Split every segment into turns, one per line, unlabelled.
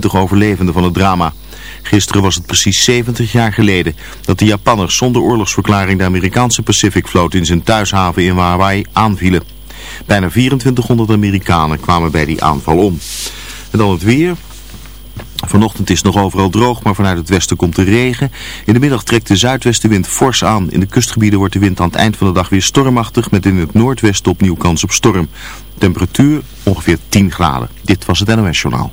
20 overlevenden van het drama. Gisteren was het precies 70 jaar geleden dat de Japanners zonder oorlogsverklaring de Amerikaanse Pacific Vloot in zijn thuishaven in Hawaii aanvielen. Bijna 2400 Amerikanen kwamen bij die aanval om. En dan het weer. Vanochtend is het nog overal droog, maar vanuit het westen komt de regen. In de middag trekt de zuidwestenwind fors aan. In de kustgebieden wordt de wind aan het eind van de dag weer stormachtig, met in het noordwesten opnieuw kans op storm. Temperatuur ongeveer 10 graden. Dit was het NOS Journaal.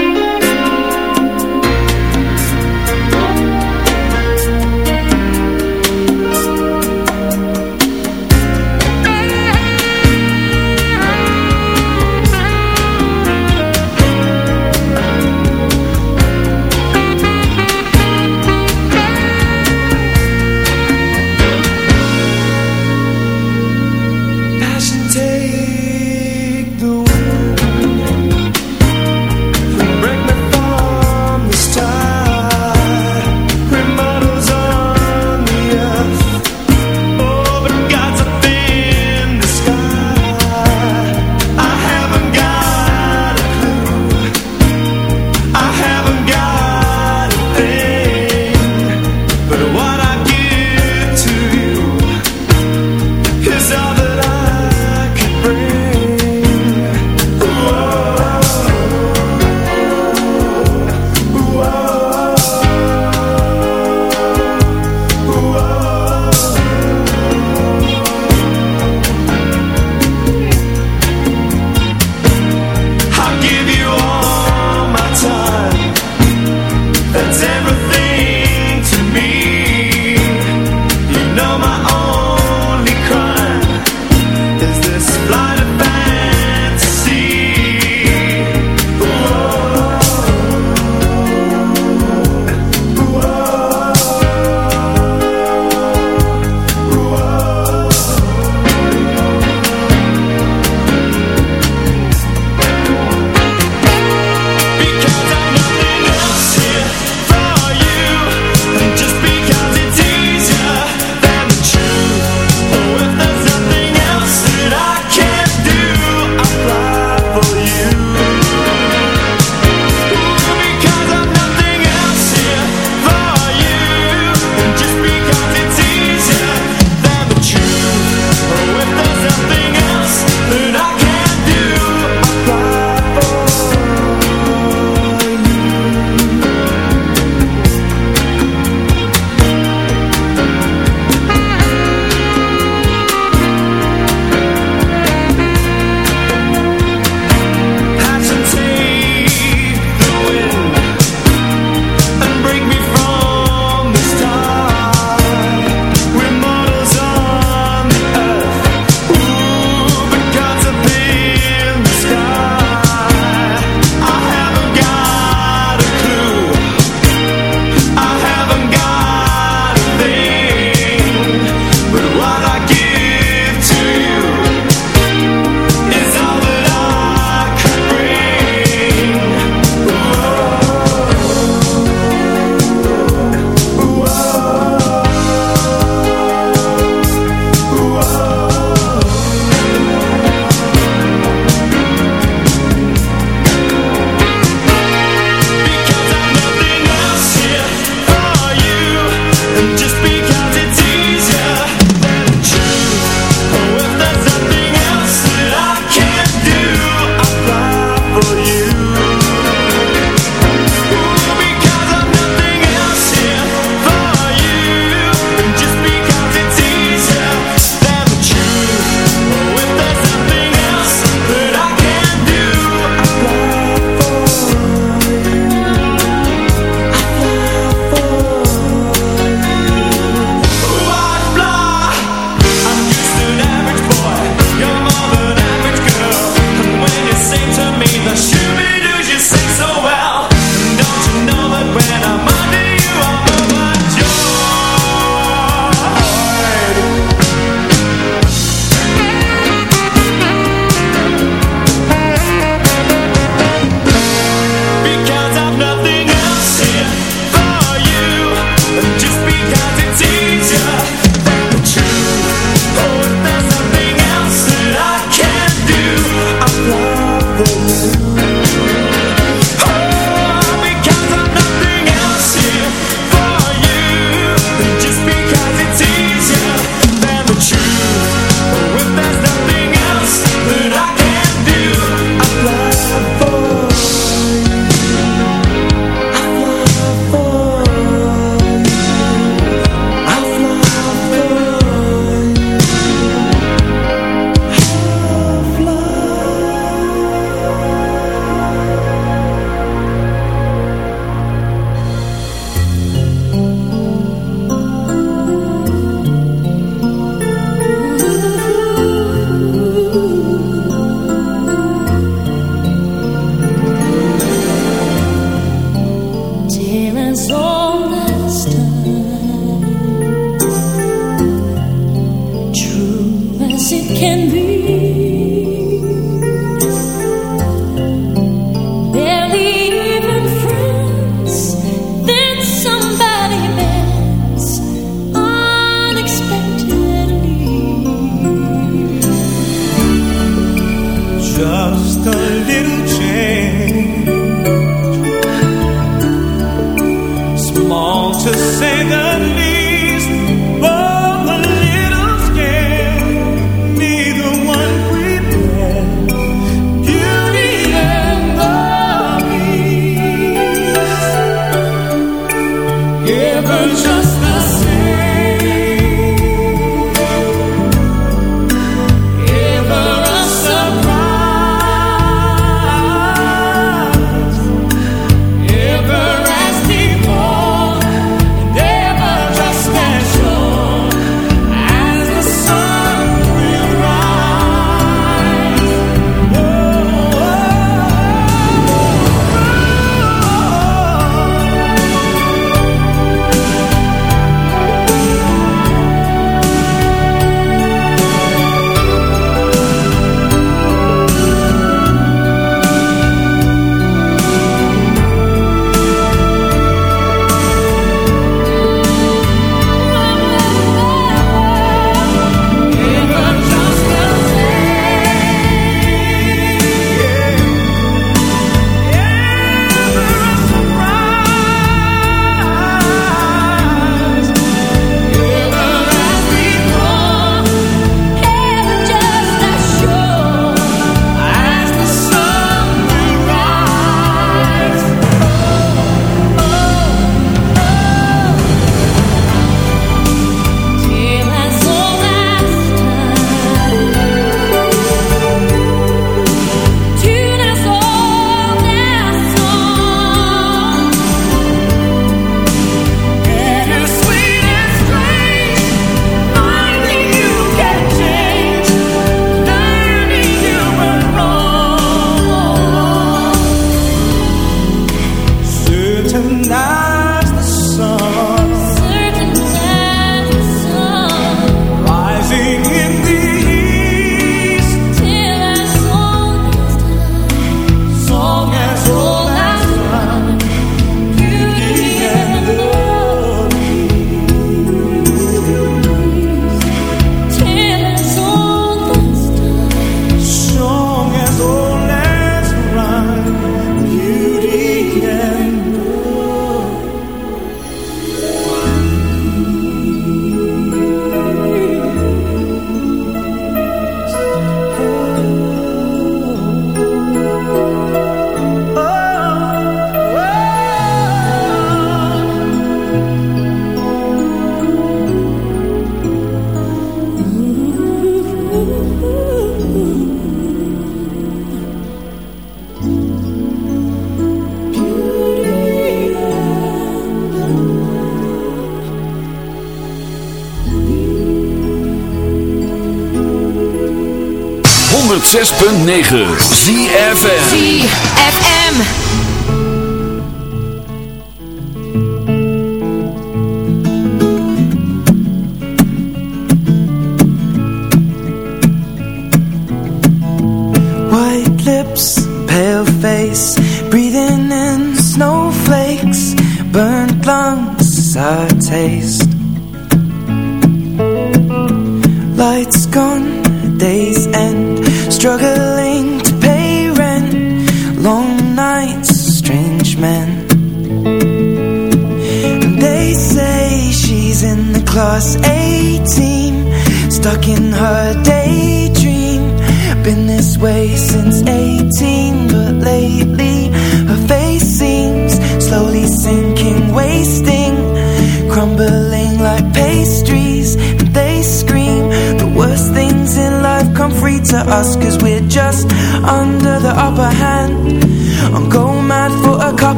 106.9 ZFM
ZFM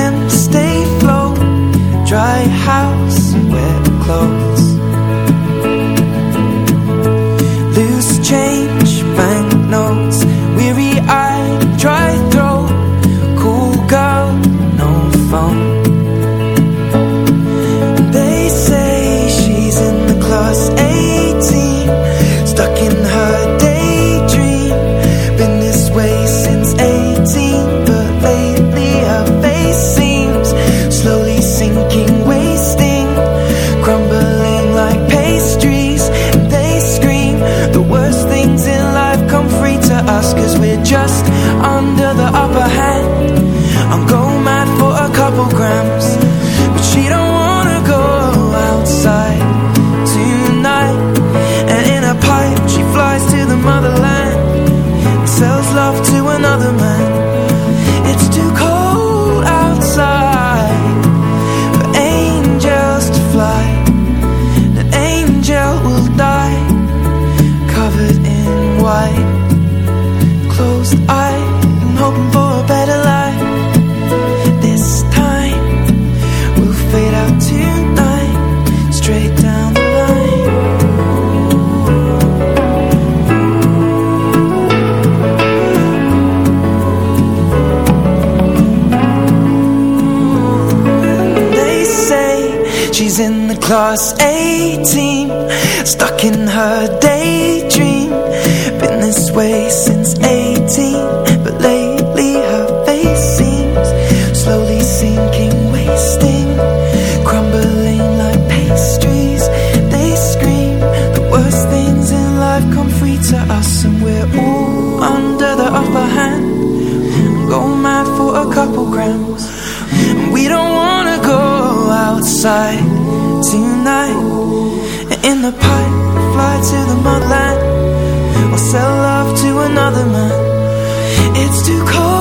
To stay flow. Dry house, wet clothes.
Class 18 It's too cold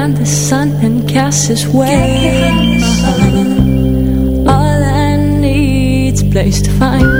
behind the sun and cast his way. All I need's place to find,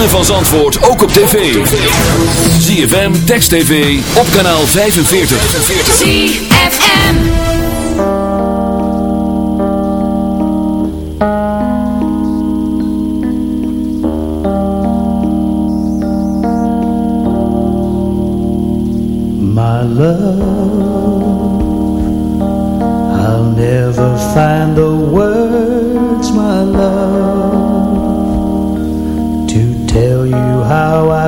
ritme van Zandvoort ook op tv. ZFM, Text TV, op kanaal 45.
ZFM
My love I'll never find the words, my love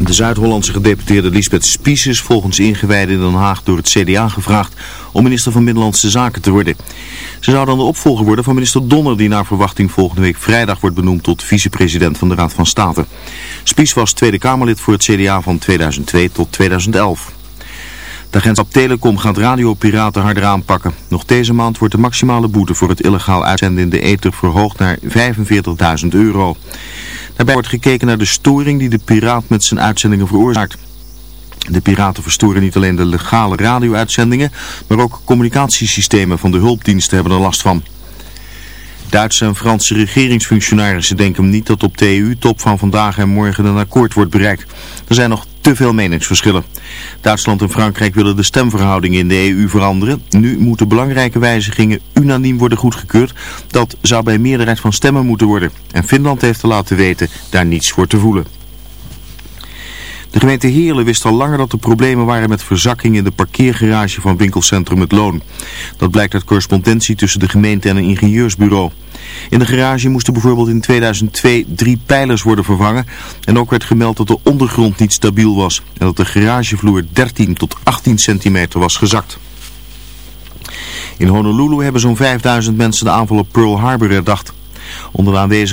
De Zuid-Hollandse gedeputeerde Lisbeth Spies is volgens ingewijden in Den Haag door het CDA gevraagd om minister van Binnenlandse Zaken te worden. Ze zou dan de opvolger worden van minister Donner die naar verwachting volgende week vrijdag wordt benoemd tot vicepresident van de Raad van State. Spies was Tweede Kamerlid voor het CDA van 2002 tot 2011. De agentschap Telecom gaat radiopiraten harder aanpakken. Nog deze maand wordt de maximale boete voor het illegaal uitzenden in de ether verhoogd naar 45.000 euro. Daarbij wordt gekeken naar de storing die de piraat met zijn uitzendingen veroorzaakt. De piraten verstoren niet alleen de legale radio-uitzendingen, maar ook communicatiesystemen van de hulpdiensten hebben er last van. Duitse en Franse regeringsfunctionarissen denken niet dat op de EU-top van vandaag en morgen een akkoord wordt bereikt. Er zijn nog te veel meningsverschillen. Duitsland en Frankrijk willen de stemverhoudingen in de EU veranderen. Nu moeten belangrijke wijzigingen unaniem worden goedgekeurd. Dat zou bij meerderheid van stemmen moeten worden. En Finland heeft te laten weten daar niets voor te voelen. De gemeente Heerlen wist al langer dat er problemen waren met verzakking in de parkeergarage van winkelcentrum Het Loon. Dat blijkt uit correspondentie tussen de gemeente en een ingenieursbureau. In de garage moesten bijvoorbeeld in 2002 drie pijlers worden vervangen. En ook werd gemeld dat de ondergrond niet stabiel was. En dat de garagevloer 13 tot 18 centimeter was gezakt. In Honolulu hebben zo'n 5000 mensen de aanval op Pearl Harbor herdacht. Onder de aanwezigen